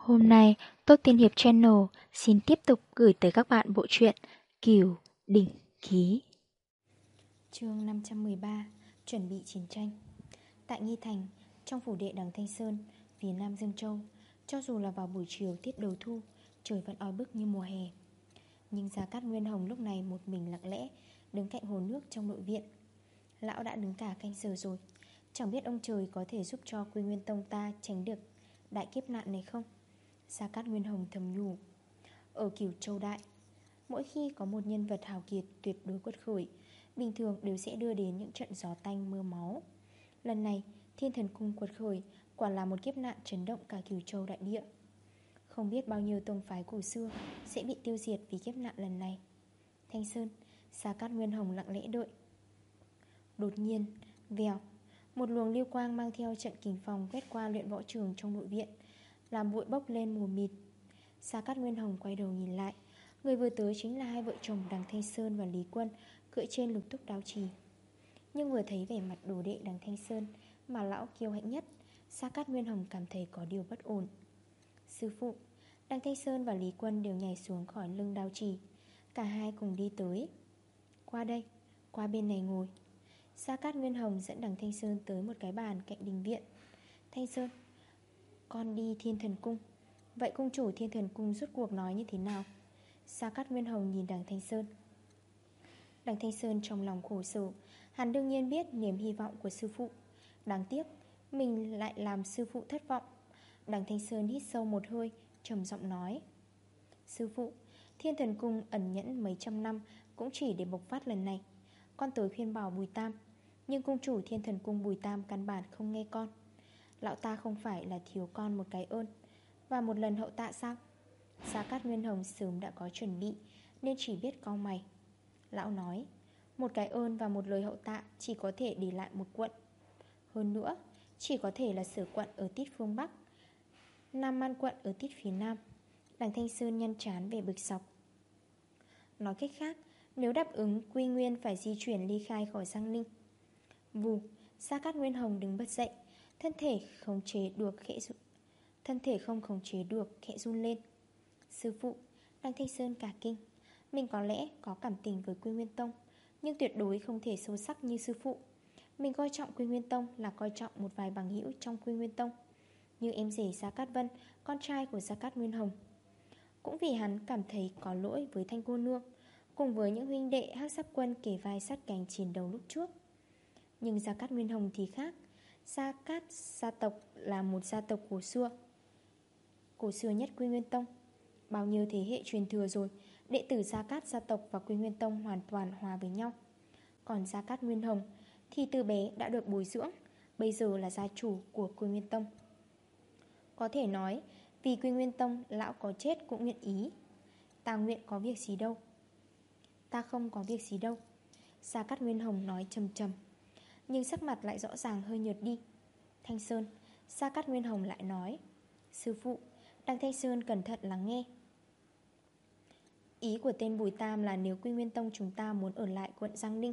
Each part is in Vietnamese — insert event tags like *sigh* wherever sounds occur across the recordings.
Hôm nay, Tốt Tiên Hiệp Channel xin tiếp tục gửi tới các bạn bộ truyện Kiều Đỉnh Ký. chương 513 Chuẩn bị chiến tranh Tại Nghi Thành, trong phủ đệ đằng Thanh Sơn, phía Nam Dương Châu, cho dù là vào buổi chiều tiết đầu thu, trời vẫn oi bức như mùa hè. Nhưng Gia Cát Nguyên Hồng lúc này một mình lặng lẽ, đứng cạnh hồ nước trong nội viện. Lão đã đứng cả canh giờ rồi, chẳng biết ông trời có thể giúp cho Quy Nguyên Tông ta tránh được đại kiếp nạn này không? Gia Cát Nguyên Hồng thầm nhủ. Ở cửu châu đại, Mỗi khi có một nhân vật hào kiệt tuyệt đối quất khởi, Bình thường đều sẽ đưa đến những trận gió tanh mưa máu. Lần này, thiên thần cung quật khởi Quả là một kiếp nạn chấn động cả cửu châu đại địa. Không biết bao nhiêu tông phái cổ xưa Sẽ bị tiêu diệt vì kiếp nạn lần này. Thanh Sơn Gia Cát Nguyên Hồng lặng lẽ đợi. Đột nhiên, Vèo, Một luồng lưu quang mang theo trận kình phòng Quét qua luyện võ trường trong nội viện làm bụi bốc lên mù mịt. Sa Cát Nguyên Hồng quay đầu nhìn lại. Người vừa tới chính là hai vợ chồng Đằng Thanh Sơn và Lý Quân, Cưỡi trên lục túc đao trì. Nhưng vừa thấy vẻ mặt đồ đệ Đằng Thanh Sơn Mà lão kiêu hãnh nhất, Sa Cát Nguyên Hồng cảm thấy có điều bất ổn. Sư phụ, Đằng Thanh Sơn và Lý Quân đều nhảy xuống khỏi lưng đao trì. Cả hai cùng đi tới. Qua đây, Qua bên này ngồi. Sa Cát Nguyên Hồng dẫn đằng Thanh Sơn tới một cái bàn cạnh đình viện. Thanh Sơn con đi thiên thần cung. Vậy cung chủ thiên thần cung rút cuộc nói như thế nào? Sa Cát Nguyên Hồng nhìn đằng Thanh Sơn. Đằng Thanh Sơn trong lòng khổ sở, Hắn đương nhiên biết niềm hy vọng của sư phụ. Đáng tiếc, Mình lại làm sư phụ thất vọng. Đằng Thanh Sơn hít sâu một hơi, trầm giọng nói. Sư phụ, Thiên thần cung ẩn nhẫn mấy trăm năm Cũng chỉ để bộc phát lần này. Con tới khuyên bảo Bùi Tam, Nhưng cung chủ thiên thần cung Bùi Tam căn bản không nghe con. Lão ta không phải là thiếu con một cái ơn. Và một lần hậu tạ sao Gia Cát Nguyên Hồng sớm đã có chuẩn bị, Nên chỉ biết cau mày. Lão nói, Một cái ơn và một lời hậu tạ Chỉ có thể để lại một quận. Hơn nữa, Chỉ có thể là sở quận ở tít phương Bắc, Nam Man quận ở tít phía Nam. Đằng Thanh Sơn nhăn chán về bực sọc. Nói cách khác, Nếu đáp ứng, Quy Nguyên phải di chuyển ly khai khỏi Giang Ninh. Vù Gia Cát Nguyên Hồng đứng bất dậy Thân thể không chế được khẽ run, Thân thể không khống chế được khẽ run lên. Sư phụ, Đăng Thanh Sơn cả kinh. Mình có lẽ có cảm tình với Quy Nguyên Tông, Nhưng tuyệt đối không thể sâu sắc như sư phụ. Mình coi trọng Quy Nguyên Tông Là coi trọng một vài bằng hữu trong Quy Nguyên Tông, Như em rể Gia Cát Vân, Con trai của Gia Cát Nguyên Hồng. Cũng vì hắn cảm thấy có lỗi với Thanh Cô Nương, Cùng với những huynh đệ hắc sắc quân kể vai sát cánh chiến đấu lúc trước. Nhưng Gia Cát Nguyên Hồng thì khác. Sa Cát gia tộc là một gia tộc cổ xưa. Cổ xưa nhất Quy Nguyên Tông. Bao nhiêu thế hệ truyền thừa rồi, Đệ tử Gia Cát gia tộc và Quy Nguyên Tông hoàn toàn hòa với nhau. Còn Gia Cát Nguyên Hồng Thì từ bé đã được bồi dưỡng, Bây giờ là gia chủ của Quy Nguyên Tông. Có thể nói, Vì Quy Nguyên Tông, lão có chết cũng nguyện ý. Ta nguyện có việc gì đâu? Ta không có việc gì đâu. Gia Cát Nguyên Hồng nói trầm trầm nhưng sắc mặt lại rõ ràng hơi nhợt đi. Thanh Sơn Sa Cát Nguyên Hồng lại nói Sư phụ Đăng Thanh Sơn cẩn thận lắng nghe. Ý của tên Bùi Tam là nếu Quy Nguyên Tông chúng ta muốn ở lại quận Giang Ninh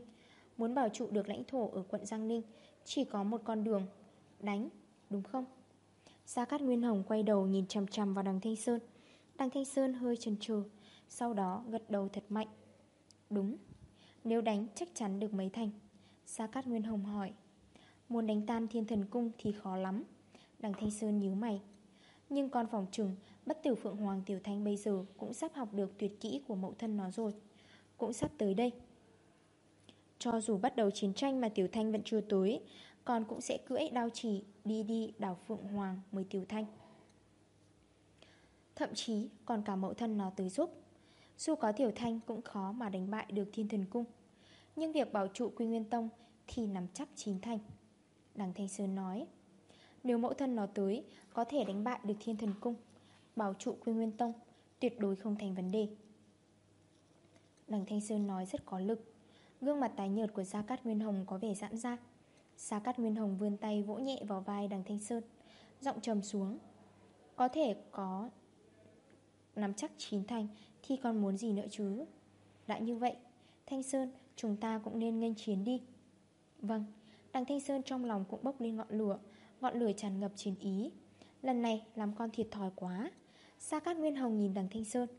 Muốn bảo trụ được lãnh thổ ở quận Giang Ninh Chỉ có một con đường Đánh, đúng không? Sa Cát Nguyên Hồng quay đầu nhìn chằm chằm vào đằng Thanh Sơn. Đằng Thanh Sơn hơi chần chừ Sau đó gật đầu thật mạnh. Đúng Nếu đánh chắc chắn được mấy thành. Sa Cát Nguyên Hồng hỏi. Muốn đánh tan thiên thần cung thì khó lắm. Đằng Thanh Sơn nhíu mày. Nhưng con phòng trừng Bất tử Phượng Hoàng Tiểu Thanh bây giờ Cũng sắp học được tuyệt kỹ của mẫu thân nó rồi. Cũng sắp tới đây. Cho dù bắt đầu chiến tranh mà Tiểu Thanh vẫn chưa tới, Con cũng sẽ cưỡi đao chỉ Đi đi đảo Phượng Hoàng mới Tiểu Thanh Thậm chí, còn cả mẫu thân nó tới giúp. Dù có Tiểu Thanh cũng khó mà đánh bại được thiên thần cung nhưng việc bảo trụ Quy Nguyên Tông Thì nắm chắc chín thành. Đằng Thanh Sơn nói, Nếu mẫu thân nó tới, Có thể đánh bại được thiên thần cung, Bảo trụ Quy Nguyên Tông Tuyệt đối không thành vấn đề. Đằng Thanh Sơn nói rất có lực. Gương mặt tái nhợt của Gia Cát Nguyên Hồng có vẻ giãn ra. Gia Cát Nguyên Hồng vươn tay vỗ nhẹ vào vai đằng Thanh Sơn, Giọng trầm xuống, Có thể có Nắm chắc chín thành Thì còn muốn gì nữa chứ? Đã như vậy, Thanh Sơn Chúng ta cũng nên nghênh chiến đi. Vâng Đằng Thanh Sơn trong lòng cũng bốc lên ngọn lửa Ngọn lửa tràn ngập chiến ý. Lần này làm con thiệt thòi quá. Sa Cát Nguyên Hồng nhìn đằng Thanh Sơn.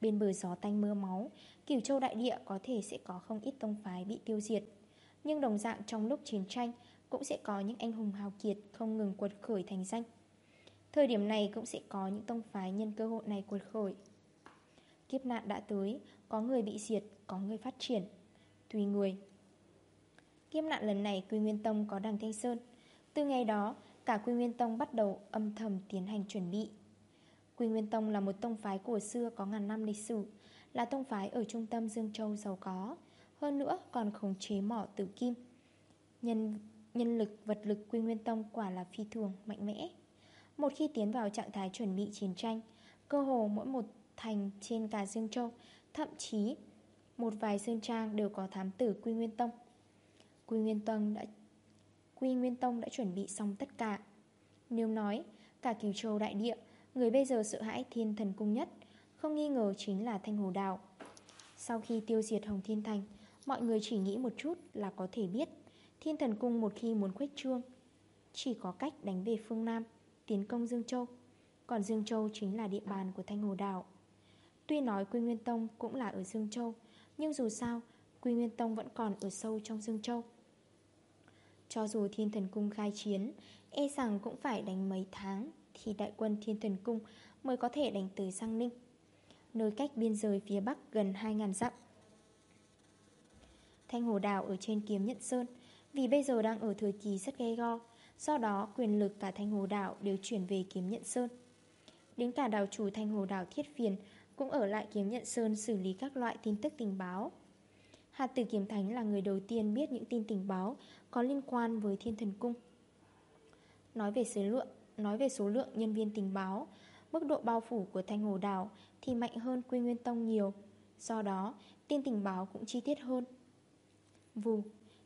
Bên bờ gió tanh mưa máu Cửu châu đại địa có thể sẽ có không ít tông phái bị tiêu diệt. Nhưng đồng dạng trong lúc chiến tranh Cũng sẽ có những anh hùng hào kiệt Không ngừng quật khởi thành danh. Thời điểm này cũng sẽ có những tông phái Nhân cơ hội này quật khởi. Kiếp nạn đã tới Có người bị diệt, có người phát triển. Tùy người. Kiếp nạn lần này Quy Nguyên Tông có đằng Thanh Sơn. Từ ngày đó Cả Quy Nguyên Tông bắt đầu âm thầm tiến hành chuẩn bị. Quy Nguyên Tông là một tông phái cổ xưa có ngàn năm lịch sử Là tông phái ở trung tâm Dương Châu giàu có Hơn nữa còn khống chế mỏ tử kim. Nhân, nhân lực, vật lực Quy Nguyên Tông quả là phi thường, mạnh mẽ. Một khi tiến vào trạng thái chuẩn bị chiến tranh Cơ hồ mỗi một thành trên cả Dương Châu Thậm chí một vài sơn trang đều có thám tử Quy Nguyên Tông. Quy Nguyên Tông đã Quy Nguyên Tông đã chuẩn bị xong tất cả. Nếu nói, cả cửu châu đại địa, Người bây giờ sợ hãi thiên thần cung nhất, Không nghi ngờ chính là Thanh Hồ Đào. Sau khi tiêu diệt Hồng Thiên Thành, Mọi người chỉ nghĩ một chút là có thể biết, Thiên thần cung một khi muốn khuếch trương, Chỉ có cách đánh về phương Nam, Tiến công Dương Châu. Còn Dương Châu chính là địa bàn của Thanh Hồ Đào. Tuy nói Quy Nguyên Tông cũng là ở Dương Châu nhưng dù sao, Quy Nguyên Tông vẫn còn ở sâu trong Dương Châu. Cho dù thiên thần cung khai chiến E rằng cũng phải đánh mấy tháng thì đại quân Thiên Thần Cung mới có thể đánh tới Giang Ninh, Nơi cách biên giới phía Bắc gần 2.000 dặm. Thanh Hồ Đào ở trên kiếm Nhận Sơn, Vì bây giờ đang ở thời kỳ rất gay go, Do đó quyền lực cả Thanh Hồ Đảo đều chuyển về kiếm Nhận Sơn. Đến cả đào chủ Thanh Hồ Đảo Thiết Phiền cũng ở lại kiếm Nhận Sơn xử lý các loại tin tức tình báo. Hạt tử Kiếm Thánh là người đầu tiên biết những tin tình báo Có liên quan với Thiên Thần Cung. Nói về số lượng, Nói về số lượng nhân viên tình báo, Mức độ bao phủ của Thanh Hồ Đảo Thì mạnh hơn Quy Nguyên Tông nhiều, Do đó tin tình báo cũng chi tiết hơn. Vù,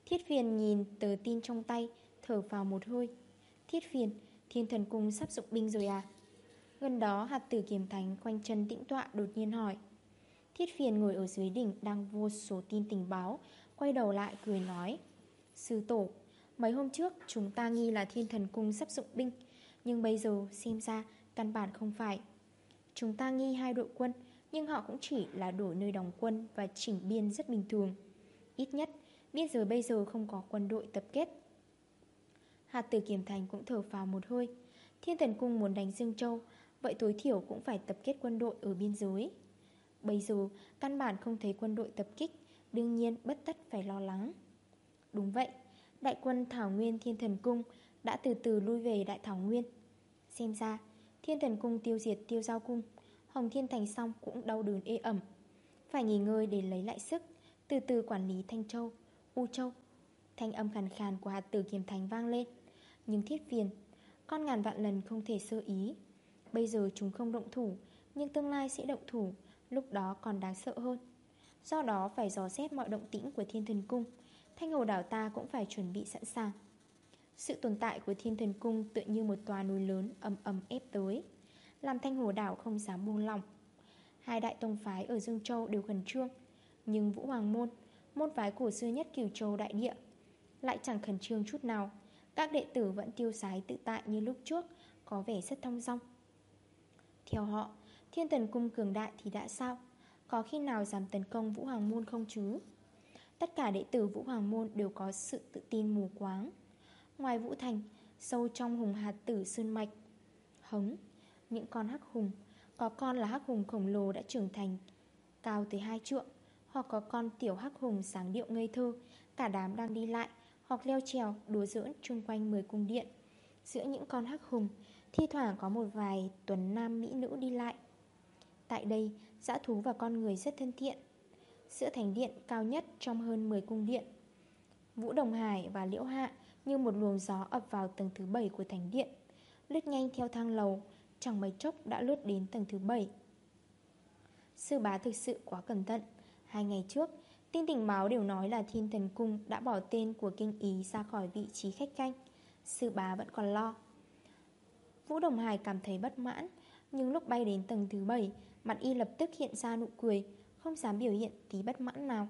Thiết phiền nhìn tờ tin trong tay, Thở vào một hơi. Thiết phiền, Thiên thần cung sắp dụng binh rồi à? Gần đó, hạt tử kiếm thánh Quanh chân tĩnh tọa đột nhiên hỏi. Thiết phiền ngồi ở dưới đỉnh Đang vô số tin tình báo, Quay đầu lại cười nói. Sư tổ, Mấy hôm trước chúng ta nghi là thiên thần cung sắp dụng binh, nhưng bây giờ xem ra căn bản không phải. Chúng ta nghi hai đội quân, Nhưng họ cũng chỉ là đổi nơi đóng quân Và chỉnh biên rất bình thường. Ít nhất biên giới bây giờ không có quân đội tập kết. Hạt tử Kiểm Thành cũng thở vào một hơi. Thiên thần cung muốn đánh Dương Châu Vậy tối thiểu cũng phải tập kết quân đội ở biên giới. Bây giờ, căn bản không thấy quân đội tập kích, Đương nhiên bất tất phải lo lắng. Đúng vậy, Đại quân Thảo Nguyên Thiên Thần Cung Đã từ từ lui về Đại Thảo Nguyên. Xem ra, Thiên thần cung tiêu diệt tiêu giao cung, Hồng Thiên Thành xong cũng đau đớn ê ẩm. Phải nghỉ ngơi để lấy lại sức, Từ từ quản lý Thanh Châu, U Châu. Thanh âm khàn khàn của hạt tử kiềm thành vang lên, Nhưng thiết phiền, Con ngàn vạn lần không thể sơ ý. Bây giờ chúng không động thủ, Nhưng tương lai sẽ động thủ, Lúc đó còn đáng sợ hơn. Do đó phải dò xét mọi động tĩnh của thiên thần cung, Thanh hồ đảo ta cũng phải chuẩn bị sẵn sàng. Sự tồn tại của thiên thần cung tựa như một tòa núi lớn ầm ầm ép tới, Làm thanh hồ đảo không dám buông lòng Hai đại tông phái ở Dương Châu đều khẩn trương, Nhưng Vũ Hoàng Môn Môn phái cổ xưa nhất cửu châu đại địa, Lại chẳng khẩn trương chút nào. Các đệ tử vẫn tiêu sái tự tại như lúc trước, Có vẻ rất thong dong. Theo họ, Thiên tần cung cường đại thì đã sao? Có khi nào dám tấn công Vũ Hoàng Môn không chứ? Tất cả đệ tử Vũ Hoàng Môn đều có sự tự tin mù quáng. Ngoài Vũ Thành, Sâu trong hùng hạt tử sơn mạch, Hống, Những con hắc hùng, Có con là hắc hùng khổng lồ đã trưởng thành Cao tới hai trượng, Hoặc có con tiểu hắc hùng sáng điệu ngây thơ, Cả đám đang đi lại, Hoặc leo trèo đùa giỡn chung quanh 10 cung điện. Giữa những con hắc hùng Thi thoảng có một vài tuần nam mỹ nữ đi lại. Tại đây, Dã thú và con người rất thân thiện Giữa thành điện cao nhất trong hơn 10 cung điện. Vũ Đồng Hải và Liễu Hạ như một luồng gió ập vào tầng thứ 7 của thành điện, Lướt nhanh theo thang lầu, Chẳng mấy chốc đã lướt đến tầng thứ 7 Sư bá thực sự quá cẩn thận, Hai ngày trước, Tin tình báo đều nói là thiên thần cung Đã bỏ tên của kinh ý ra khỏi vị trí khách canh. Sư bá vẫn còn lo. Vũ Đồng Hải cảm thấy bất mãn Nhưng lúc bay đến tầng thứ 7 Mặt y lập tức hiện ra nụ cười Không dám biểu hiện tí bất mãn nào.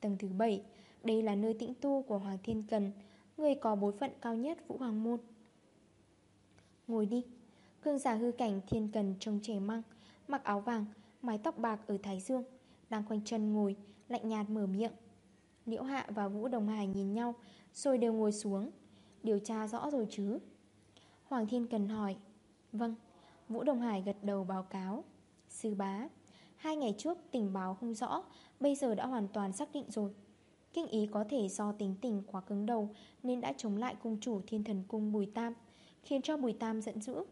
Tầng thứ 7 Đây là nơi tĩnh tu của Hoàng Thiên Cần Người có bối phận cao nhất Vũ Hoàng Môn. Ngồi đi. Cương giả hư cảnh thiên cần trông trẻ măng Mặc áo vàng, mái tóc bạc ở Thái Dương Đang quanh chân ngồi, lạnh nhạt mở miệng. Liễu Hạ và Vũ Đồng Hải nhìn nhau Rồi đều ngồi xuống. Điều tra rõ rồi chứ? Hoàng Thiên Cần hỏi. Vâng, Vũ Đồng Hải gật đầu báo cáo. Sư bá Hai ngày trước tình báo không rõ Bây giờ đã hoàn toàn xác định rồi. Kinh ý có thể do tính tình quá cứng đầu Nên đã chống lại cung chủ thiên thần cung Bùi Tam Khiến cho Bùi Tam giận dữ.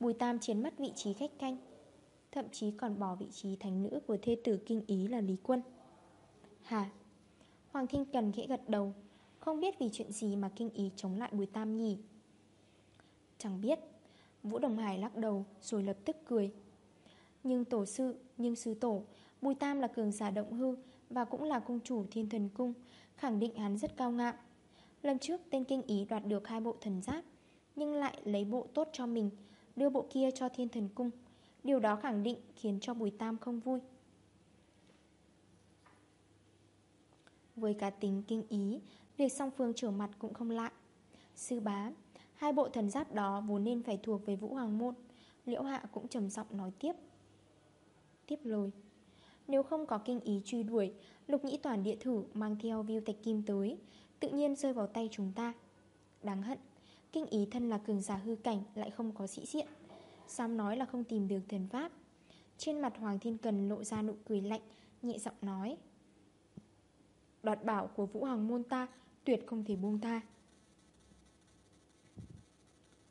Bùi Tam chiến mất vị trí khách canh Thậm chí còn bỏ vị trí thánh nữ của thê tử kinh ý là Lý Quân. Hả? Hoàng Thiên Cần khẽ gật đầu. Không biết vì chuyện gì mà kinh ý chống lại Bùi Tam nhỉ? Chẳng biết. Vũ Đồng Hải lắc đầu rồi lập tức cười. Nhưng tổ sư, nhưng sư tổ Bùi Tam là cường giả động hư Và cũng là công chủ thiên thần cung Khẳng định hắn rất cao ngạo. Lần trước tên kinh ý đoạt được hai bộ thần giáp Nhưng lại lấy bộ tốt cho mình Đưa bộ kia cho thiên thần cung. Điều đó khẳng định khiến cho Bùi Tam không vui. Với cá tính kinh ý Việc song phương trở mặt cũng không lạ. Sư bá Hai bộ thần giáp đó vốn nên phải thuộc về Vũ Hoàng Môn. Liễu Hạ cũng trầm giọng nói tiếp. Tiếp lời. Nếu không có kinh ý truy đuổi, Lục nhĩ toàn địa thử mang theo viêu tạch kim tới, Tự nhiên rơi vào tay chúng ta. Đáng hận, Kinh ý thân là cường giả hư cảnh Lại không có sĩ diện. Dám nói là không tìm được thần pháp. Trên mặt Hoàng Thiên Cần lộ ra nụ cười lạnh, Nhẹ giọng nói. Đoạt bảo của Vũ Hoàng môn ta Tuyệt không thể buông tha.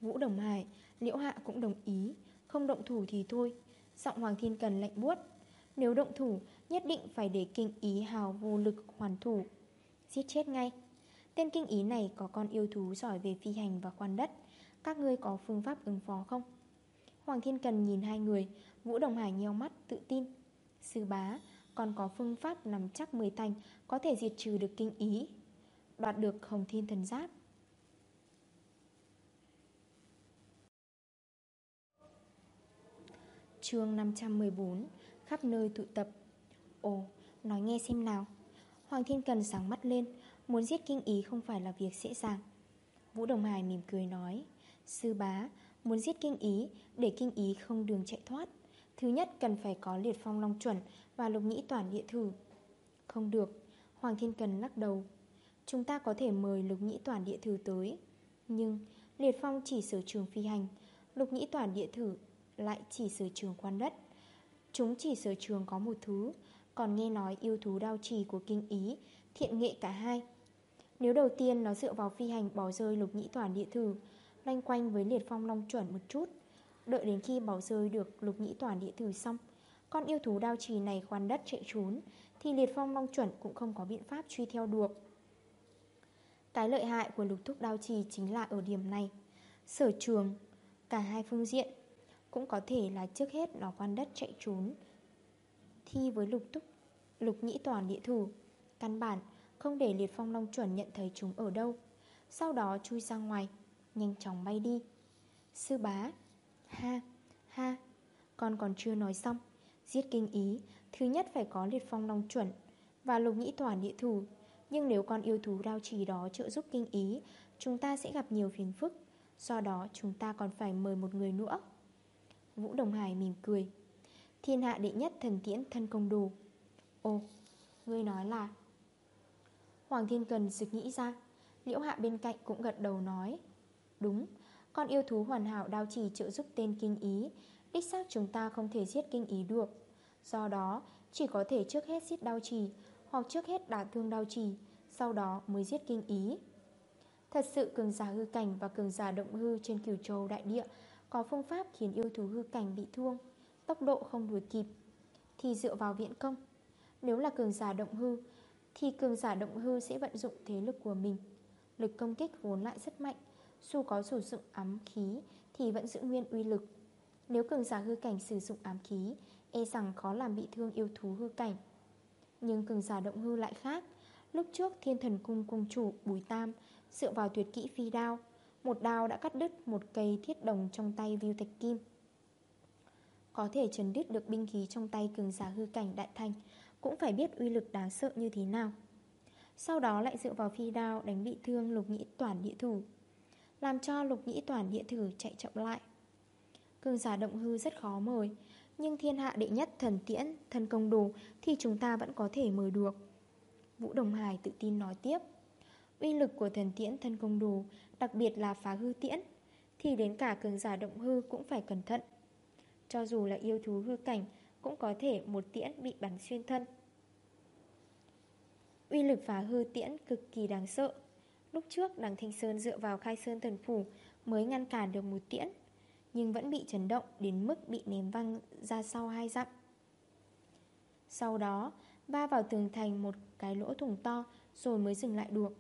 Vũ Đồng Hải Liễu Hạ cũng đồng ý. Không động thủ thì thôi. Giọng Hoàng Thiên Cần lạnh buốt. Nếu động thủ, nhất định phải để kinh ý hào vô lực hoàn thủ. Giết chết ngay. Tên kinh ý này có con yêu thú giỏi về phi hành và khoan đất. Các ngươi có phương pháp ứng phó không? Hoàng Thiên Cần nhìn hai người. Vũ Đồng Hải nheo mắt, tự tin. Sư bá, còn có phương pháp nằm chắc mười thành, Có thể diệt trừ được kinh ý. Đoạt được hồng thiên thần giáp. Chương 514 Khắp nơi tụ tập. Ồ, nói nghe xem nào. Hoàng Thiên Cần sáng mắt lên Muốn giết kinh ý không phải là việc dễ dàng. Vũ Đồng Hải mỉm cười nói Sư bá, muốn giết kinh ý Để kinh ý không đường chạy thoát. Thứ nhất cần phải có liệt phong long chuẩn Và lục nhĩ toàn địa thử. Không được, Hoàng Thiên Cần lắc đầu. Chúng ta có thể mời lục nhĩ toàn địa thử tới Nhưng liệt phong chỉ sở trường phi hành Lục nhĩ toàn địa thử lại chỉ sở trường quan đất. Chúng chỉ sở trường có một thứ, Còn nghe nói yêu thú đao trì của kinh ý Thiện nghệ cả hai. Nếu đầu tiên nó dựa vào phi hành bỏ rơi lục nhĩ toàn địa thử Lanh quanh với liệt phong long chuẩn một chút, Đợi đến khi bỏ rơi được lục nhĩ toàn địa thử xong, Con yêu thú đao trì này khoan đất chạy trốn, Thì liệt phong long chuẩn cũng không có biện pháp truy theo được. Cái lợi hại của lục thúc đao trì chính là ở điểm này. Sở trường, Cả hai phương diện cũng có thể là trước hết nó quan đất chạy trốn. Thi với lục túc, Lục nhĩ toàn địa thủ. Căn bản, không để liệt phong long chuẩn nhận thấy chúng ở đâu. Sau đó chui ra ngoài, Nhanh chóng bay đi. Sư bá, Ha ha, Con còn chưa nói xong. Giết kinh ý, Thứ nhất phải có liệt phong long chuẩn Và lục nhĩ toàn địa thủ. Nhưng nếu con yêu thú đao trì đó trợ giúp kinh ý, Chúng ta sẽ gặp nhiều phiền phức. Do đó, chúng ta còn phải mời một người nữa. Vũ Đồng Hải mỉm cười. Thiên hạ đệ nhất thần tiễn thân công đồ. Ồ, ngươi nói là Hoàng Thiên Cần sực nghĩ ra Liễu hạ bên cạnh cũng gật đầu nói Đúng, con yêu thú hoàn hảo đao trì trợ giúp tên kinh ý Đích xác chúng ta không thể giết kinh ý được. Do đó, chỉ có thể trước hết giết đao trì Hoặc trước hết đả thương đao trì Sau đó mới giết kinh ý. Thật sự cường giả hư cảnh và cường giả động hư trên cửu châu đại địa có phương pháp khiến yêu thú hư cảnh bị thương, Tốc độ không đuổi kịp, Thì dựa vào viện công. Nếu là cường giả động hư, Thì cường giả động hư sẽ vận dụng thế lực của mình. Lực công kích vốn lại rất mạnh, Dù có sử dụng ám khí Thì vẫn giữ nguyên uy lực. Nếu cường giả hư cảnh sử dụng ám khí E rằng khó làm bị thương yêu thú hư cảnh. Nhưng cường giả động hư lại khác, Lúc trước thiên thần cung cung chủ Bùi Tam Dựa vào tuyệt kỹ phi đao một đao đã cắt đứt một cây thiết đồng trong tay Viu Thạch Kim. Có thể chấn đứt được binh khí trong tay cường giả hư cảnh đại thành, Cũng phải biết uy lực đáng sợ như thế nào. Sau đó lại dựa vào phi đao đánh bị thương lục nhĩ toàn địa thủ Làm cho lục nhĩ toàn địa thử chạy chậm lại. Cường giả động hư rất khó mời, Nhưng thiên hạ đệ nhất thần tiễn, Thần công đồ thì chúng ta vẫn có thể mời được. Vũ Đồng Hải tự tin nói tiếp. Uy lực của thần tiễn thân công đồ Đặc biệt là phá hư tiễn, Thì đến cả cường giả động hư cũng phải cẩn thận. Cho dù là yêu thú hư cảnh, Cũng có thể một tiễn bị bắn xuyên thân. Uy lực phá hư tiễn cực kỳ đáng sợ. Lúc trước, đằng Thanh Sơn dựa vào khai sơn thần phủ Mới ngăn cản được một tiễn, Nhưng vẫn bị chấn động Đến mức bị ném văng ra sau hai dặm. Sau đó, Va vào tường thành một cái lỗ thủng to Rồi mới dừng lại được.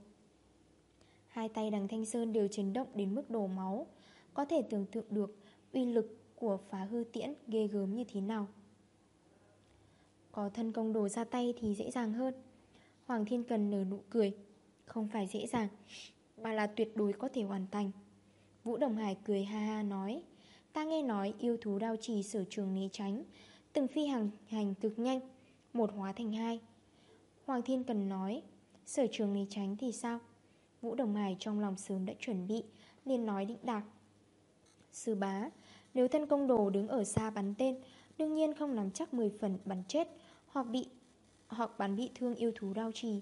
Hai tay đằng Thanh Sơn đều chấn động đến mức đổ máu. Có thể tưởng tượng được Uy lực của phá hư tiễn ghê gớm như thế nào. Có thân công đồ ra tay thì dễ dàng hơn. Hoàng Thiên Cần nở nụ cười. Không phải dễ dàng, Mà là tuyệt đối có thể hoàn thành. Vũ Đồng Hải cười ha ha nói, Ta nghe nói yêu thú đao trì sở trường né tránh, Từng phi hành hành cực nhanh, Một hóa thành hai. Hoàng Thiên Cần nói, Sở trường né tránh thì sao? Vũ Đồng Hải trong lòng sớm đã chuẩn bị liền nói định đạc. Sư bá, Nếu thân công đồ đứng ở xa bắn tên, Đương nhiên không nắm chắc 10 phần bắn chết, Hoặc bị, hoặc bắn bị thương yêu thú đau trì.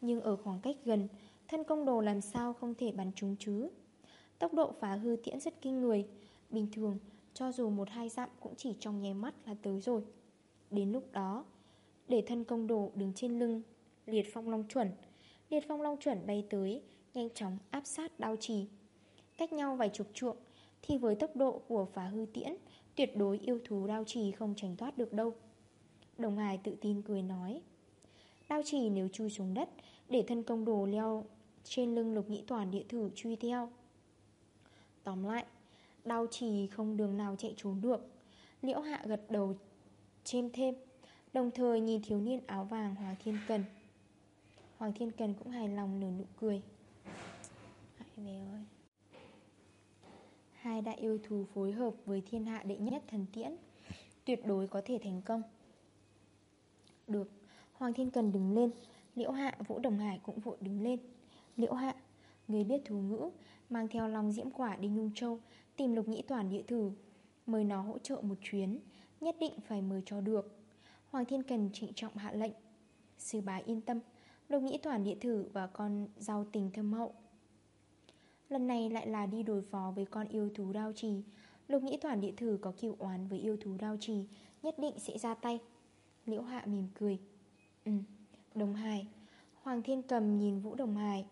Nhưng ở khoảng cách gần, Thân công đồ làm sao không thể bắn trúng chứ? Tốc độ phá hư tiễn rất kinh người. Bình thường, Cho dù một hai dặm cũng chỉ trong nháy mắt là tới rồi. Đến lúc đó, Để thân công đồ đứng trên lưng, Liệt phong long chuẩn. Liệt phong long chuẩn bay tới Nhanh chóng áp sát đao trì. Cách nhau vài chục chuộng Thì với tốc độ của phá hư tiễn, Tuyệt đối yêu thú đao trì không tránh thoát được đâu. Đồng hài tự tin cười nói Đao trì nếu chui xuống đất, Để thân công đồ leo trên lưng lục nhĩ toàn địa thử truy theo. Tóm lại Đao trì không đường nào chạy trốn được. Liễu hạ gật đầu chêm thêm, Đồng thời nhìn thiếu niên áo vàng Hoàng Thiên Cần. Hoàng Thiên Cần cũng hài lòng nở nụ cười. Hãy về ơi. Hai đại yêu thú phối hợp với thiên hạ đệ nhất thần tiễn Tuyệt đối có thể thành công. Được Hoàng Thiên Cần đứng lên Liễu Hạ, Vũ Đồng Hải cũng vội đứng lên. Liễu Hạ, người biết thú ngữ Mang theo lòng diễm quả đi Nhung Châu Tìm lục nhĩ toàn địa thử Mời nó hỗ trợ một chuyến Nhất định phải mời cho được. Hoàng Thiên Cần trịnh trọng hạ lệnh. Sư bá yên tâm Lục nhĩ toàn địa thử và con giao tình thâm hậu. Lần này lại là đi đối phó với con yêu thú đao trì. Lục nghĩ toàn địa thử có kiều oán với yêu thú đao trì Nhất định sẽ ra tay. Liễu hạ mỉm cười. Ừ, Đồng Hải. Hoàng Thiên Cầm nhìn Vũ Đồng Hải.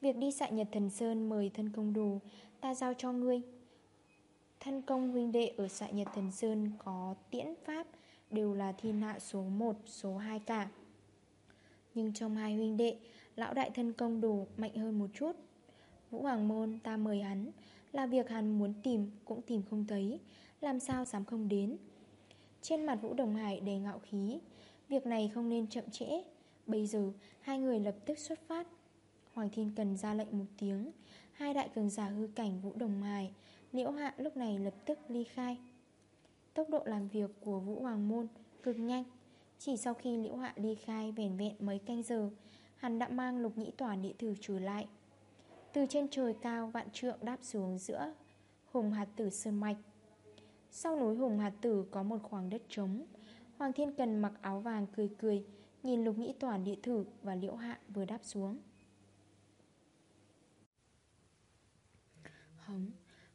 Việc đi xạ Nhật Thần Sơn mời thân công đồ Ta giao cho ngươi. Thân công huynh đệ ở xạ Nhật Thần Sơn có tiễn pháp Đều là thiên hạ số 1, số 2 cả. Nhưng trong hai huynh đệ Lão đại thân công đồ mạnh hơn một chút. Vũ Hoàng Môn ta mời hắn. Là việc hắn muốn tìm cũng tìm không thấy. Làm sao dám không đến? Trên mặt Vũ Đồng Hải đầy ngạo khí. Việc này không nên chậm trễ. Bây giờ, hai người lập tức xuất phát. Hoàng Thiên Cần ra lệnh một tiếng. Hai đại cường giả hư cảnh Vũ Đồng Hải, Liễu Hạ lúc này lập tức ly khai. Tốc độ làm việc của Vũ Hoàng Môn cực nhanh. Chỉ sau khi Liễu Hạ ly khai vẻn vẹn mấy canh giờ, Hắn đã mang lục nhĩ tỏa địa thử trở lại. Từ trên trời cao vạn trượng đáp xuống giữa Hùng hạt tử Sơn Mạch. Sau núi Hùng hạt tử có một khoảng đất trống. Hoàng Thiên Cần mặc áo vàng cười cười, Nhìn lục nhĩ toàn địa thử và liễu hạ vừa đáp xuống. Hống,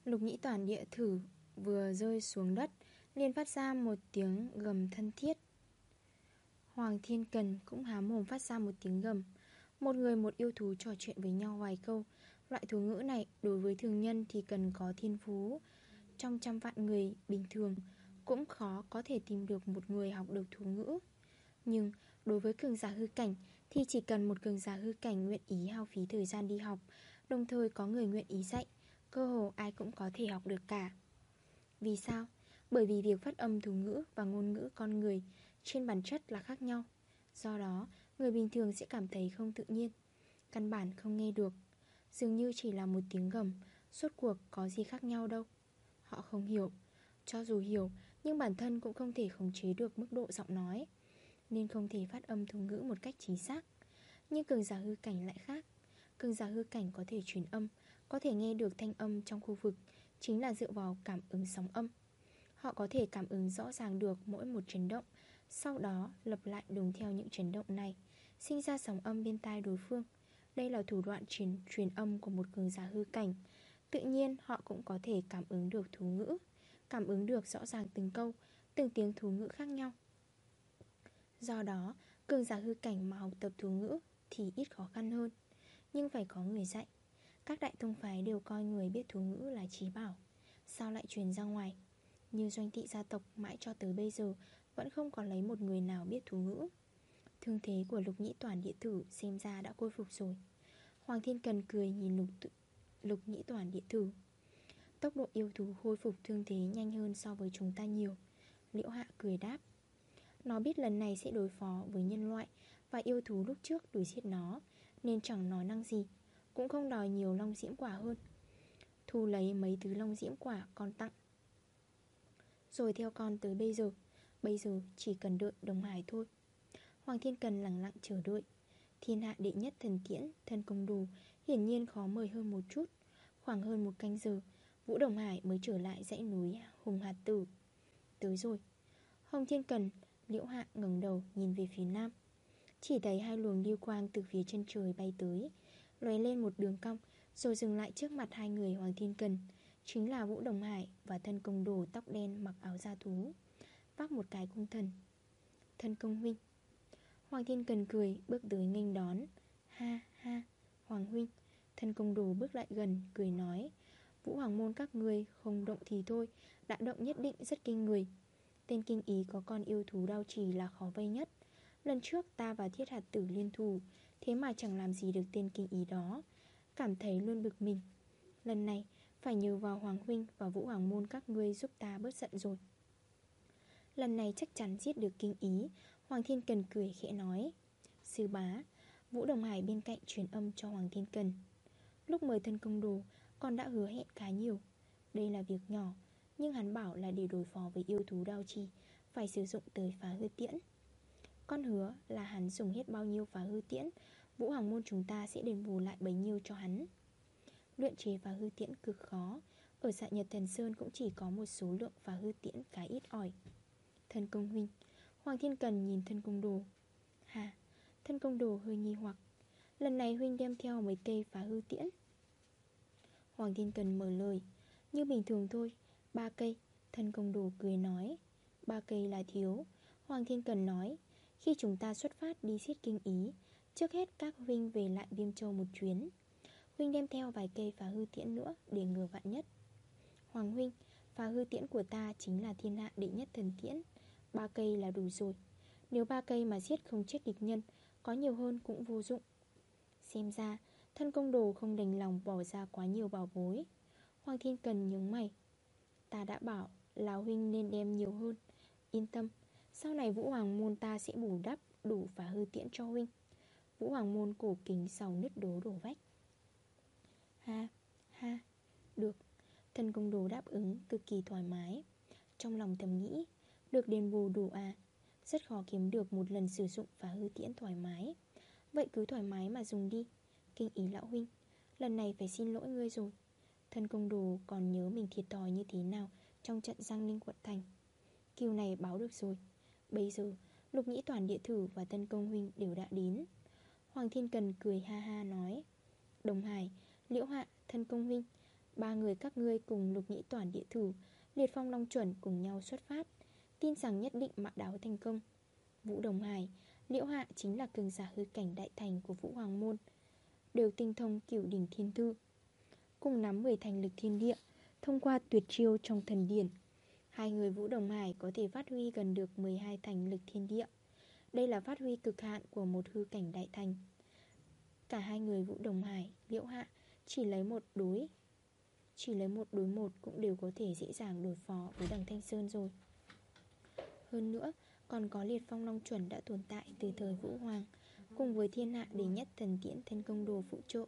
Lục nhĩ toàn địa thử vừa rơi xuống đất, liền phát ra một tiếng gầm thân thiết. Hoàng Thiên Cần cũng há mồm phát ra một tiếng gầm. Một người một yêu thú trò chuyện với nhau vài câu. Loại thú ngữ này đối với thường nhân thì cần có thiên phú. Trong trăm vạn người bình thường cũng khó có thể tìm được một người học được thú ngữ. Nhưng đối với cường giả hư cảnh Thì chỉ cần một cường giả hư cảnh nguyện ý hao phí thời gian đi học Đồng thời có người nguyện ý dạy Cơ hồ ai cũng có thể học được cả. Vì sao? Bởi vì việc phát âm thú ngữ và ngôn ngữ con người Trên bản chất là khác nhau. Do đó, người bình thường sẽ cảm thấy không tự nhiên, Căn bản không nghe được. Dường như chỉ là một tiếng gầm, Suốt cuộc có gì khác nhau đâu. Họ không hiểu. Cho dù hiểu, nhưng bản thân cũng không thể khống chế được mức độ giọng nói, Nên không thể phát âm thống ngữ một cách chính xác. Nhưng cường giả hư cảnh lại khác. Cường giả hư cảnh có thể truyền âm, Có thể nghe được thanh âm trong khu vực, Chính là dựa vào cảm ứng sóng âm. Họ có thể cảm ứng rõ ràng được mỗi một chấn động, Sau đó lập lại đúng theo những chấn động này. Sinh ra sóng âm bên tai đối phương. Đây là thủ đoạn truyền, truyền âm của một cường giả hư cảnh. Tự nhiên họ cũng có thể cảm ứng được thú ngữ Cảm ứng được rõ ràng từng câu Từng tiếng thú ngữ khác nhau. Do đó, cường giả hư cảnh mà học tập thú ngữ Thì ít khó khăn hơn Nhưng phải có người dạy. Các đại tông phái đều coi người biết thú ngữ là trí bảo. Sao lại truyền ra ngoài? Như doanh thị gia tộc mãi cho tới bây giờ Vẫn không có lấy một người nào biết thú ngữ. Thương thế của lục nhĩ toàn địa thử Xem ra đã khôi phục rồi. Hoàng Thiên Cần cười nhìn lục, tự, lục nhĩ toàn địa thử. Tốc độ yêu thú khôi phục thương thế nhanh hơn so với chúng ta nhiều. Liễu Hạ cười đáp. Nó biết lần này sẽ đối phó với nhân loại Và yêu thú lúc trước đuổi giết nó Nên chẳng nói năng gì Cũng không đòi nhiều long diễm quả hơn. Thu lấy mấy thứ long diễm quả con tặng. Rồi theo con tới bây giờ Bây giờ chỉ cần đợi Đồng Hải thôi. Hoàng Thiên Cần lặng lặng chờ đợi. Thiên hạ đệ nhất thần tiễn, thân công đồ Hiển nhiên khó mời hơn một chút. Khoảng hơn một canh giờ Vũ Đồng Hải mới trở lại dãy núi Hùng Hạt Tử. Tới rồi. Hồng Thiên Cần, Liễu Hạ ngẩng đầu nhìn về phía nam. Chỉ thấy hai luồng lưu quang từ phía chân trời bay tới Lóe lên một đường cong Rồi dừng lại trước mặt hai người Hoàng Thiên Cần Chính là Vũ Đồng Hải và thân công đồ tóc đen mặc áo da thú Vác một cái cung thần. Thân công huynh Hoàng Thiên Cần cười, bước tới nghênh đón. Ha ha, Hoàng huynh. Thân công đồ bước lại gần, cười nói, Vũ Hoàng môn các người không động thì thôi, Đã động nhất định rất kinh người. Tên kinh ý có con yêu thú đau trì là khó vây nhất. Lần trước ta và thiết hạt tử liên thủ, Thế mà chẳng làm gì được tên kinh ý đó. Cảm thấy luôn bực mình. Lần này, phải nhờ vào Hoàng Huynh và Vũ Hoàng Môn các ngươi giúp ta bớt giận rồi. Lần này chắc chắn giết được kinh ý Hoàng Thiên Cần cười khẽ nói, Sư bá, Vũ Đồng Hải bên cạnh truyền âm cho Hoàng Thiên Cần. Lúc mời thân công đồ, Con đã hứa hẹn khá nhiều. Đây là việc nhỏ, Nhưng hắn bảo là để đối phó với yêu thú đao chi, Phải sử dụng tới phá hư tiễn. Con hứa là hắn dùng hết bao nhiêu phá hư tiễn, Vũ Hoàng Môn chúng ta sẽ đền bù lại bấy nhiêu cho hắn. Luyện chế phá hư tiễn cực khó, Ở dạ Nhật Thần Sơn cũng chỉ có một số lượng phá hư tiễn cái ít ỏi. Thân công huynh Hoàng Thiên Cần nhìn thân công đồ. Hà, thân công đồ hơi nghi hoặc. Lần này huynh đem theo mấy cây phá hư tiễn. Hoàng Thiên Cần mở lời. Như bình thường thôi Ba cây. Thân công đồ cười nói Ba cây là thiếu. Hoàng Thiên Cần nói Khi chúng ta xuất phát đi xiết kinh ý Trước hết các huynh về lại Viêm Châu một chuyến. Huynh đem theo vài cây phá hư tiễn nữa Để ngừa vạn nhất. Hoàng Huynh Phá hư tiễn của ta chính là thiên hạ đệ nhất thần tiễn. Ba cây là đủ rồi. Nếu ba cây mà giết không chết địch nhân Có nhiều hơn cũng vô dụng. Xem ra Thân công đồ không đành lòng bỏ ra quá nhiều bảo bối. Hoàng Thiên Cần nhướng mày. Ta đã bảo là huynh nên đem nhiều hơn. Yên tâm Sau này Vũ Hoàng Môn ta sẽ bù đắp Đủ và hư tiễn cho huynh. Vũ Hoàng Môn cổ kính sau nứt đố đổ vách. Ha, ha, được. Thân công đồ đáp ứng cực kỳ thoải mái. Trong lòng thầm nghĩ được đền bù đủ à? Rất khó kiếm được một lần sử dụng phá hư tiễn thoải mái. Vậy cứ thoải mái mà dùng đi. Kinh ý lão huynh Lần này phải xin lỗi ngươi rồi. Thân công đồ còn nhớ mình thiệt thòi như thế nào Trong trận Giang Ninh quận thành? Kiều này báo được rồi. Bây giờ Lục Nhĩ Toàn Địa Thử và Tân Công Huynh đều đã đến. Hoàng Thiên Cần cười ha ha nói Đồng Hải, Liễu Hạ, Thân Công Huynh Ba người các ngươi cùng Lục Nhĩ Toàn Địa Thử Liệt Phong Long Chuẩn cùng nhau xuất phát. Tin rằng nhất định mạo đáo thành công. Vũ Đồng Hải Liễu Hạ chính là cường giả hư cảnh đại thành của Vũ Hoàng Môn Đều tinh thông cửu đỉnh thiên thư Cùng nắm 10 thành lực thiên địa Thông qua tuyệt chiêu trong thần điển Hai người Vũ Đồng Hải có thể phát huy gần được 12 thành lực thiên địa. Đây là phát huy cực hạn của một hư cảnh đại thành. Cả hai người Vũ Đồng Hải, Liễu Hạ Chỉ lấy một đối Chỉ lấy một đối một cũng đều có thể dễ dàng đối phó với đằng Thanh Sơn rồi. Hơn nữa còn có liệt phong long chuẩn đã tồn tại từ thời Vũ Hoàng Cùng với thiên hạ để nhất thần tiễn thân công đồ phụ trợ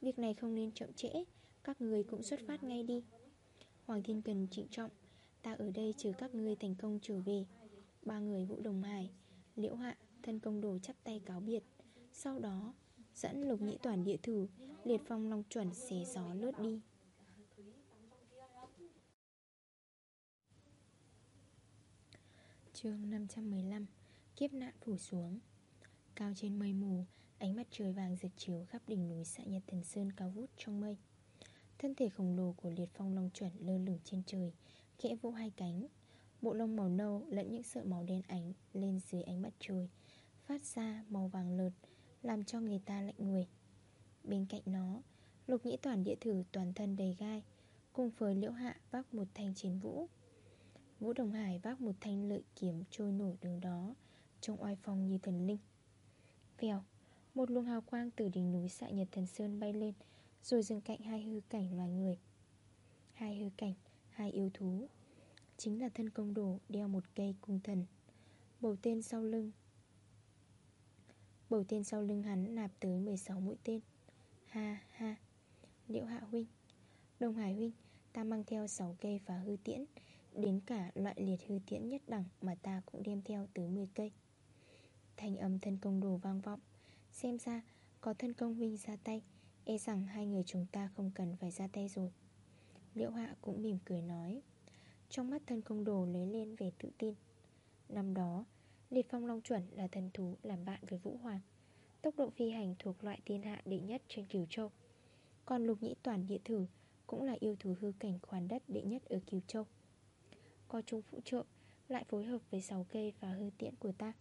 Việc này không nên chậm trễ Các người cũng xuất phát ngay đi. Hoàng Thiên Cần trịnh trọng Ta ở đây chờ các ngươi thành công trở về. Ba người Vũ Đồng Hải Liễu Hạ, thân công đồ chắp tay cáo biệt. Sau đó Dẫn lục nhĩ toàn địa thử Liệt phong long chuẩn xé gió lướt đi. Chương 515 Kiếp nạn phủ xuống. Cao trên mây mù, Ánh mặt trời vàng rực chiếu khắp đỉnh núi xã Nhật Thần Sơn cao vút trong mây. Thân thể khổng lồ của liệt phong long chuẩn lơ lửng trên trời, Khẽ vỗ hai cánh. Bộ lông màu nâu lẫn những sợi màu đen ánh Lên dưới ánh mặt trời, Phát ra màu vàng lợt Làm cho người ta lạnh người. Bên cạnh nó, Lục nhĩ toàn địa thử toàn thân đầy gai, Cùng với liễu hạ vác một thanh chiến vũ. Vũ Đồng Hải vác một thanh lợi kiếm trôi nổi đường đó Trông oai phong như thần linh. Vèo Một luồng hào quang từ đỉnh núi xạ nhật thần sơn bay lên Rồi dừng cạnh hai hư cảnh loài người. Hai hư cảnh, hai yêu thú Chính là thân công đồ đeo một cây cung thần. Bầu tên sau lưng Bầu tên sau lưng hắn nạp tới 16 mũi tên. Ha ha Liệu hạ huynh Đồng Hải huynh Ta mang theo 6 cây phá hư tiễn Đến cả loại liệt hư tiễn nhất đẳng Mà ta cũng đem theo tới 10 cây. Thành âm thân công đồ vang vọng. Xem ra, có thân công huynh ra tay E rằng hai người chúng ta không cần phải ra tay rồi. Liễu Hạ cũng mỉm cười nói. Trong mắt thân công đồ lấy lên về tự tin. Năm đó, Liệt phong long chuẩn là thần thú làm bạn với Vũ Hoàng. Tốc độ phi hành thuộc loại tiên hạ đệ nhất trên Kiều Châu. Còn lục nhĩ toàn địa thử Cũng là yêu thú hư cảnh khoản đất đệ nhất ở Kiều Châu. Có chúng phụ trợ Lại phối hợp với 6 cây và hư tiễn của ta.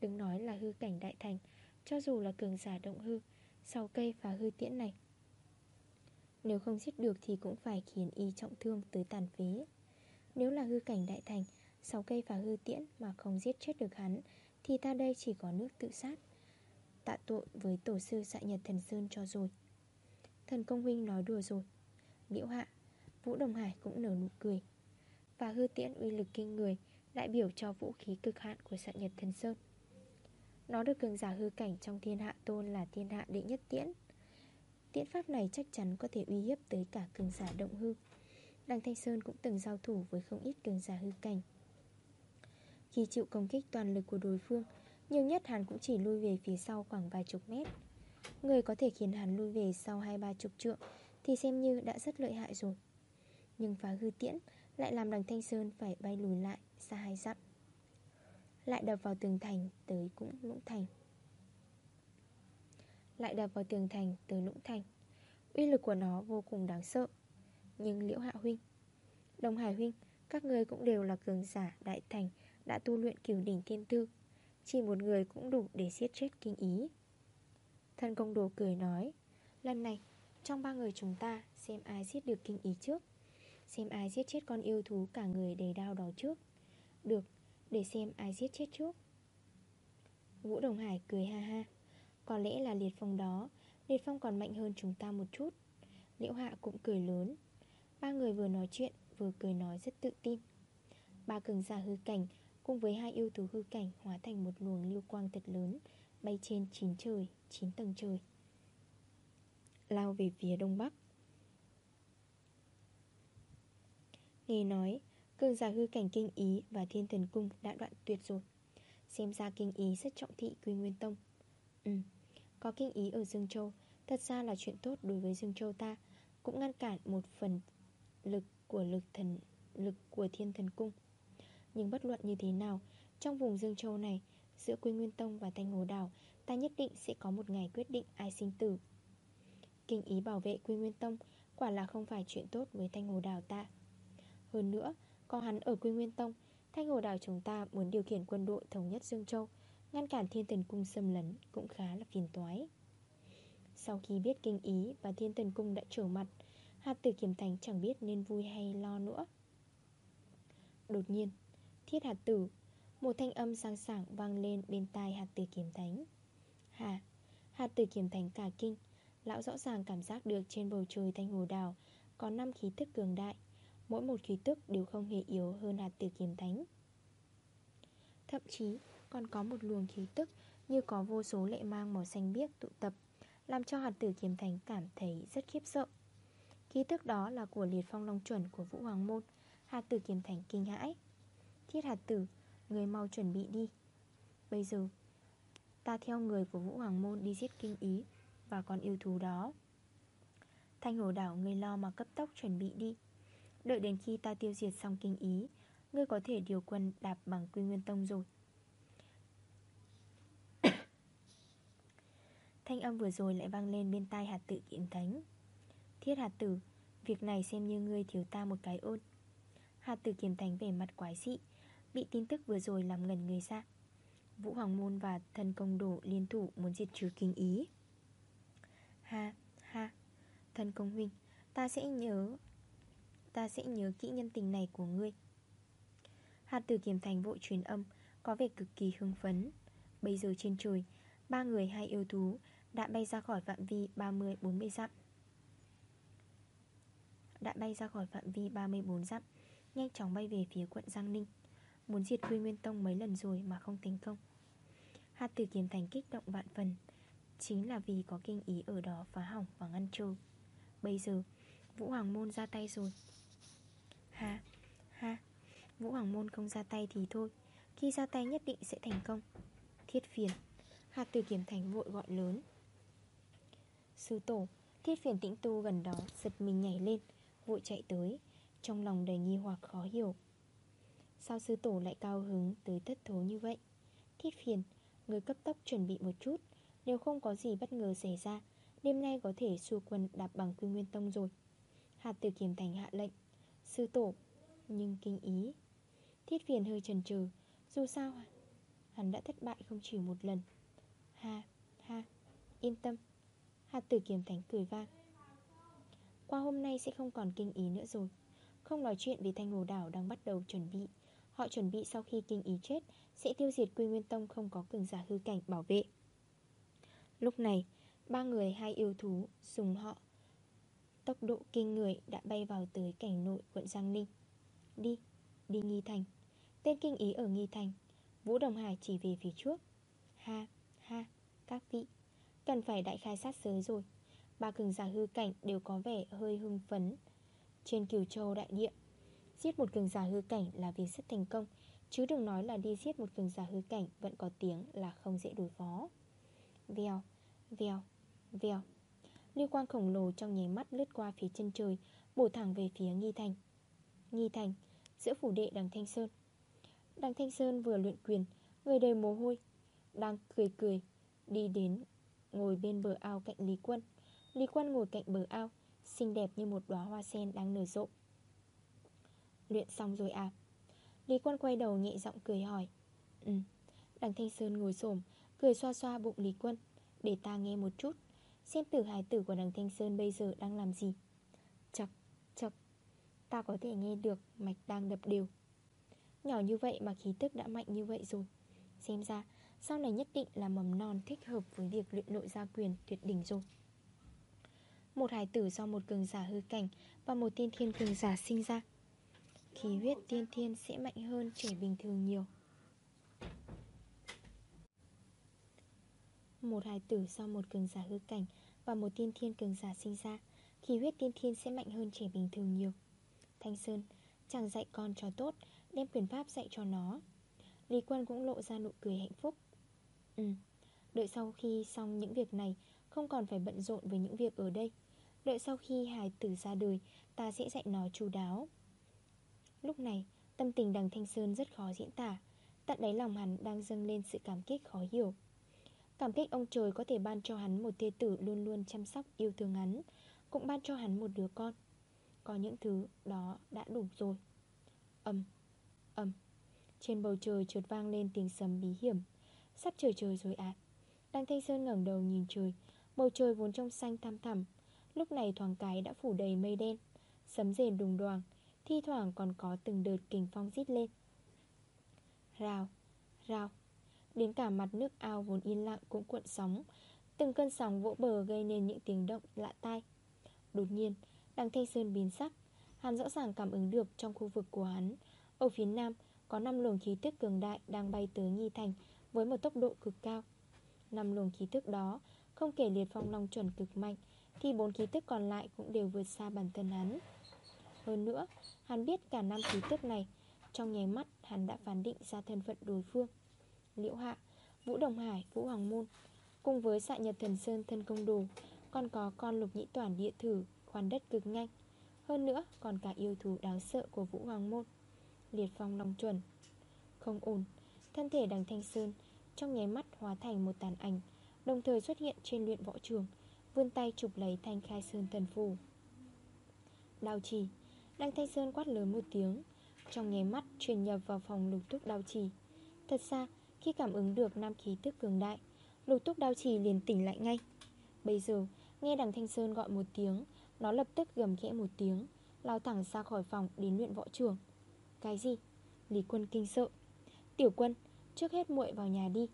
Đừng nói là hư cảnh đại thành, Cho dù là cường giả động hư 6 cây và hư tiễn này. Nếu không giết được thì cũng phải khiến y trọng thương tới tàn phế. Nếu là hư cảnh đại thành 6 cây và hư tiễn mà không giết chết được hắn, Thì ta đây chỉ có nước tự sát, Tạ tội với tổ sư dạ nhật thần Sơn cho rồi. Thần công huynh nói đùa rồi. Liễu hạ, Vũ Đồng Hải cũng nở nụ cười. Và hư tiễn uy lực kinh người, Đại biểu cho vũ khí cực hạn của sạn nhật thần Sơn. Nó được cường giả hư cảnh trong thiên hạ tôn là thiên hạ đệ nhất tiễn. Tiễn pháp này chắc chắn có thể uy hiếp tới cả cường giả động hư. Đằng Thanh Sơn cũng từng giao thủ với không ít cường giả hư cảnh. Khi chịu công kích toàn lực của đối phương, Nhiều nhất hắn cũng chỉ lui về phía sau khoảng vài chục mét. Người có thể khiến hắn lui về sau hai ba chục trượng Thì xem như đã rất lợi hại rồi. Nhưng phá hư tiễn lại làm đằng Thanh Sơn phải bay lùi lại Xa hai dặm. Lại đập vào tường thành, tới cũng lũng thành. Lại đập vào tường thành, tới lũng thành. Uy lực của nó vô cùng đáng sợ. Nhưng Liễu Hạ Huynh Đồng Hải Huynh, Các người cũng đều là cường giả đại thành, Đã tu luyện cửu đỉnh thiên tư. Chỉ một người cũng đủ để giết chết kinh ý. Thân công đồ cười nói, Lần này, trong ba người chúng ta, Xem ai giết được kinh ý trước. Xem ai giết chết con yêu thú cả người đầy đau đó trước. Được Để xem ai giết chết trước. Vũ Đồng Hải cười ha ha. Có lẽ là liệt phong đó. Liệt phong còn mạnh hơn chúng ta một chút. Liễu Hạ cũng cười lớn. Ba người vừa nói chuyện vừa cười nói rất tự tin. Ba cường giả hư cảnh Cùng với hai yêu thú hư cảnh Hóa thành một luồng lưu quang thật lớn Bay trên chín trời, chín tầng trời. Lao về phía đông bắc. Nghe nói Cường giả hư cảnh kinh ý và thiên thần cung đã đoạn tuyệt rồi. Xem ra kinh ý rất trọng thị quy nguyên tông. Ừ Có kinh ý ở Dương Châu, Thật ra là chuyện tốt đối với Dương Châu ta, Cũng ngăn cản một phần lực của lực thần, lực của thiên thần cung. Nhưng bất luận như thế nào, Trong vùng Dương Châu này, Giữa Quy Nguyên Tông và Thanh Hồ Đảo, Ta nhất định sẽ có một ngày quyết định ai sinh tử. Kinh ý bảo vệ Quy Nguyên Tông Quả là không phải chuyện tốt với Thanh Hồ Đảo ta. Hơn nữa, Có hắn ở Quy Nguyên Tông, Thanh Hồ Đảo chúng ta muốn điều khiển quân đội thống nhất Dương Châu, Ngăn cản thiên thần cung xâm lấn Cũng khá là phiền toái. Sau khi biết kinh ý và thiên thần cung đã trở mặt, Hạt tử kiểm thành chẳng biết nên vui hay lo nữa. Đột nhiên, Thiết hạt tử, Một thanh âm sang sảng vang lên bên tai hạt tử kiểm thánh. Hà, Hạt tử kiểm thánh cả kinh, Lão rõ ràng cảm giác được trên bầu trời thanh hồ đảo Có 5 khí tức cường đại Mỗi một khí tức đều không hề yếu hơn hạt tử kiếm thánh. Thậm chí còn có một luồng khí tức Như có vô số lệ mang màu xanh biếc tụ tập Làm cho hạt tử kiếm thánh cảm thấy rất khiếp sợ. Khí tức đó là của liệt phong long chuẩn của Vũ Hoàng Môn Hạt tử kiếm thánh kinh hãi. Thiết hạt tử, người mau chuẩn bị đi. Bây giờ Ta theo người của Vũ Hoàng Môn đi giết kinh ý Và con yêu thú đó. Thanh hồ đảo người lo mà cấp tốc chuẩn bị đi. Đợi đến khi ta tiêu diệt xong kinh ý, Ngươi có thể điều quân đạp bằng quy nguyên tông rồi. *coughs* Thanh âm vừa rồi lại vang lên bên tai hạt tự kiện thánh. Thiết hạt tử, Việc này xem như ngươi thiếu ta một cái ôn. Hạt tử kiềm thánh về mặt quái dị, Bị tin tức vừa rồi làm ngần người ra. Vũ Hoàng Môn và thần công đổ liên thủ muốn diệt trừ kinh ý. Ha ha, Thần công huynh, Ta sẽ nhớ Ta sẽ nhớ kỹ nhân tình này của ngươi. Hạt tử kiểm thành vội truyền âm, Có vẻ cực kỳ hưng phấn. Bây giờ trên trời, Ba người hai yêu thú Đã bay ra khỏi phạm vi 30-40 dặm. Đã bay ra khỏi phạm vi 34 dặm, Nhanh chóng bay về phía quận Giang Ninh. Muốn diệt Quy Nguyên Tông mấy lần rồi mà không thành công. Hạt tử kiếm thành kích động vạn phần, Chính là vì có kinh ý ở đó phá hỏng và ngăn trôi. Bây giờ, Vũ Hoàng Môn ra tay rồi. Vũ Hoàng Môn không ra tay thì thôi. Khi ra tay nhất định sẽ thành công. Thiết phiền. Hạt tử kiếm thành vội gọi lớn. Sư tổ, Thiết phiền tĩnh tu gần đó Giật mình nhảy lên, Vội chạy tới. Trong lòng đầy nghi hoặc khó hiểu. Sao sư tổ lại cao hứng tới thất thố như vậy? Thiết phiền, Người cấp tốc chuẩn bị một chút. Nếu không có gì bất ngờ xảy ra, Đêm nay có thể xua quân đạp bằng quy nguyên tông rồi. Hạt tử kiểm thành hạ lệnh. Sư tổ, Nhưng kinh ý. Thiết phiền hơi chần chừ. Dù sao Hắn đã thất bại không chỉ một lần. Ha ha Yên tâm. Hạt tử kiềm thánh cười vang. Qua hôm nay sẽ không còn kinh ý nữa rồi. Không nói chuyện vì thanh hồ đảo đang bắt đầu chuẩn bị. Họ chuẩn bị sau khi kinh ý chết Sẽ tiêu diệt quy nguyên tông không có cường giả hư cảnh bảo vệ. Lúc này Ba người hai yêu thú dùng họ. Tốc độ kinh người đã bay vào tới cảnh nội quận Giang Ninh. Đi, đi Nghi Thành. Tên kinh ý ở Nghi Thành. Vũ Đồng Hải chỉ về phía trước. Ha, ha, các vị. Cần phải đại khai sát giới rồi. Ba cường giả hư cảnh đều có vẻ hơi hưng phấn. Trên Kiều Châu đại địa Giết một cường giả hư cảnh là việc rất thành công Chứ đừng nói là đi giết một cường giả hư cảnh Vẫn có tiếng là không dễ đối phó. Vèo, vèo, vèo. Lưu quang khổng lồ trong nháy mắt lướt qua phía chân trời Bổ thẳng về phía Nghi Thành. Nghi Thành Giữa phủ đệ đằng Thanh Sơn. Đặng Thanh Sơn vừa luyện quyền Người đầy mồ hôi Đang cười cười Đi đến Ngồi bên bờ ao cạnh Lý Quân. Lý Quân ngồi cạnh bờ ao Xinh đẹp như một đóa hoa sen đang nở rộ. Luyện xong rồi à? Lý Quân quay đầu nhẹ giọng cười hỏi. Ừ. Đằng Thanh Sơn ngồi xổm Cười xoa xoa bụng Lý Quân Để ta nghe một chút Xem tử hài tử của đằng Thanh Sơn bây giờ đang làm gì. Chọc, chọc Ta có thể nghe được mạch đang đập đều. Nhỏ như vậy mà khí tức đã mạnh như vậy rồi. Xem ra, Sau này nhất định là mầm non thích hợp với việc luyện nội gia quyền tuyệt đỉnh rồi. Một hài tử do một cường giả hư cảnh Và một tiên thiên cường giả sinh ra. Khí huyết tiên thiên sẽ mạnh hơn trẻ bình thường nhiều. Một hài tử do một cường giả hư cảnh Và một tiên thiên cường giả sinh ra, Khí huyết tiên thiên sẽ mạnh hơn trẻ bình thường nhiều. Thanh Sơn, Chàng dạy con cho tốt Đem quyền pháp dạy cho nó. Lý Quân cũng lộ ra nụ cười hạnh phúc. Ừ Đợi sau khi xong những việc này Không còn phải bận rộn với những việc ở đây. Đợi sau khi hài tử ra đời Ta sẽ dạy nó chú đáo. Lúc này tâm tình đằng Thanh Sơn rất khó diễn tả. Tận đáy lòng hắn đang dâng lên sự cảm kích khó hiểu. Cảm kích ông trời có thể ban cho hắn một thê tử luôn luôn chăm sóc yêu thương hắn Cũng ban cho hắn một đứa con. Có những thứ đó đã đủ rồi. Âm, âm Trên bầu trời trượt vang lên tiếng sấm bí hiểm. Sắp trời trời rồi ạ. À. Đăng Thanh Sơn ngẩng đầu nhìn trời. Bầu trời vốn trong xanh thăm thẳm. Lúc này thoáng cái đã phủ đầy mây đen. Sấm rền đùng đoàng. Thi thoảng còn có từng đợt kình phong rít lên. Rào, rào. Đến cả mặt nước ao vốn yên lặng cũng cuộn sóng. Từng cơn sóng vỗ bờ gây nên những tiếng động lạ tai. Đột nhiên, đằng Thanh Sơn biến sắc. Hắn rõ ràng cảm ứng được trong khu vực của hắn. Ở phía nam có 5 luồng khí tức cường đại đang bay tới Nghi Thành Với một tốc độ cực cao. 5 luồng khí tức đó Không kể liệt phong long chuẩn cực mạnh Thì bốn khí tức còn lại cũng đều vượt xa bản thân hắn. Hơn nữa, hắn biết cả năm khí tức này Trong nháy mắt hắn đã phán định ra thân phận đối phương. Liễu Hạ, Vũ Đồng Hải, Vũ Hoàng Môn Cùng với xạ nhật thần Sơn thân công đồ Còn có con lục nhĩ toàn địa thử Khoan đất cực nhanh. Hơn nữa còn cả yêu thú đáng sợ của Vũ Hoàng Môn. Liệt phong long chuẩn Không ổn, Thân thể đằng Thanh Sơn Trong nháy mắt hóa thành một tàn ảnh, Đồng thời xuất hiện trên luyện võ trường, Vươn tay chụp lấy thanh khai sơn thần phù. Đào trì Đăng Thanh Sơn quát lớn một tiếng, Trong nháy mắt truyền nhập vào phòng lục túc đào trì. Thật ra, khi cảm ứng được nam khí tức cường đại, Lục túc đào trì liền tỉnh lại ngay. Bây giờ, nghe đằng Thanh Sơn gọi một tiếng, Nó lập tức gầm khẽ một tiếng, Lao thẳng ra khỏi phòng đến luyện võ trường. Cái gì? Lý quân kinh sợ. Tiểu quân, trước hết muội vào nhà đi.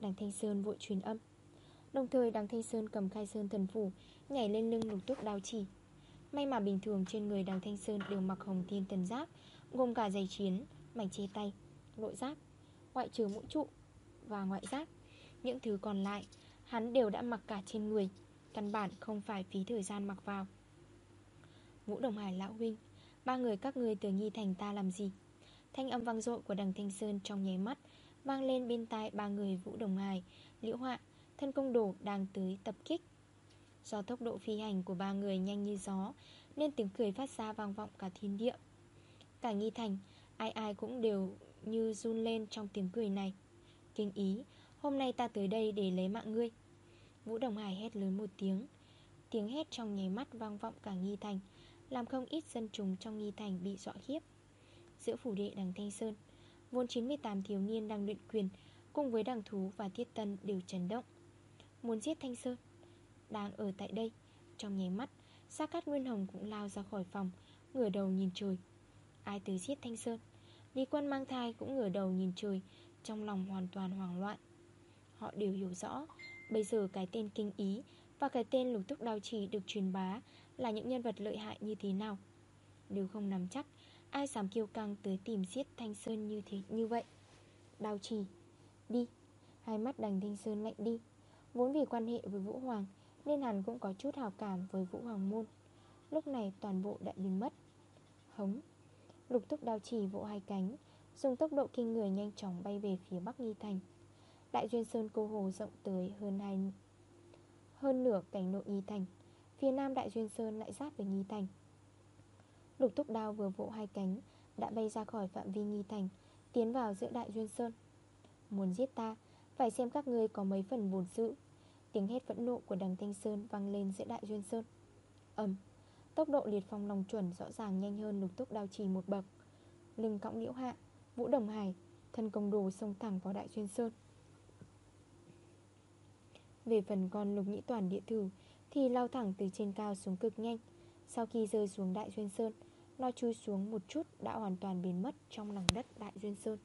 Đằng Thanh Sơn vội truyền âm. Đồng thời đằng Thanh Sơn cầm khai sơn thần phủ Nhảy lên lưng lục túc đao chỉ. May mà bình thường trên người đằng Thanh Sơn đều mặc hồng thiên tần giáp Gồm cả giày chiến, mảnh chê tay, nội giáp Ngoại trừ mũ trụ và ngoại giáp. Những thứ còn lại Hắn đều đã mặc cả trên người Căn bản không phải phí thời gian mặc vào. Vũ Đồng Hải lão huynh Ba người các người từ nghi thành ta làm gì? Thanh âm vang dội của đằng Thanh Sơn trong nháy mắt Vang lên bên tai ba người Vũ Đồng Hải, Liễu Họa, Thân công đổ đang tới tập kích. Do tốc độ phi hành của ba người nhanh như gió, Nên tiếng cười phát ra vang vọng cả thiên địa. Cả nghi thành, Ai ai cũng đều như run lên trong tiếng cười này. Kinh ý, Hôm nay ta tới đây để lấy mạng ngươi. Vũ Đồng Hải hét lớn một tiếng. Tiếng hét trong nháy mắt vang vọng cả nghi thành làm không ít dân chúng trong nghi thành bị dọa khiếp. Giữa phủ đệ đằng Thanh Sơn, Vốn 98 thiếu niên đang luyện quyền Cùng với đằng thú và tiết tân đều chấn động. Muốn giết Thanh Sơn, Đang ở tại đây, Trong nháy mắt, Sa Cát Nguyên Hồng cũng lao ra khỏi phòng, Ngửa đầu nhìn trời. Ai tới giết Thanh Sơn? Lý quân mang thai cũng ngửa đầu nhìn trời, Trong lòng hoàn toàn hoảng loạn. Họ đều hiểu rõ, Bây giờ cái tên kinh ý Và cái tên lục túc đao trì được truyền bá là những nhân vật lợi hại như thế nào? Đều không nắm chắc, Ai dám kiêu căng tới tìm giết Thanh Sơn như thế, như vậy? Đào trì, Đi. Hai mắt đành Thanh Sơn lạnh đi. Vốn vì quan hệ với Vũ Hoàng, Nên hắn cũng có chút hào cảm với Vũ Hoàng Môn. Lúc này toàn bộ đã biến mất. Hống. Lục túc đào trì vỗ hai cánh, Dùng tốc độ kinh người nhanh chóng bay về phía Bắc Nghi Thành. Đại Duyên Sơn cô hồ rộng tới hơn hai, hơn nửa cảnh nội Nghi Thành. Phía nam Đại Duyên Sơn lại giáp với Nghi Thành. Lục túc đao vừa vỗ hai cánh, Đã bay ra khỏi phạm vi Nghi Thành, Tiến vào giữa Đại Duyên Sơn. Muốn giết ta, Phải xem các ngươi có mấy phần bổn sự. Tiếng hét phẫn nộ của đằng Thanh Sơn vang lên giữa Đại Duyên Sơn. Ẩm Tốc độ liệt phong lòng chuẩn rõ ràng nhanh hơn lục túc đao trì một bậc. Lưng cõng liễu hạ, Vũ Đồng Hải, Thân công đồ xông thẳng vào Đại Duyên Sơn. Về phần con lục nhĩ toàn địa thử thì lao thẳng từ trên cao xuống cực nhanh. Sau khi rơi xuống Đại Duyên Sơn Nó chui xuống một chút đã hoàn toàn biến mất trong lòng đất Đại Duyên Sơn.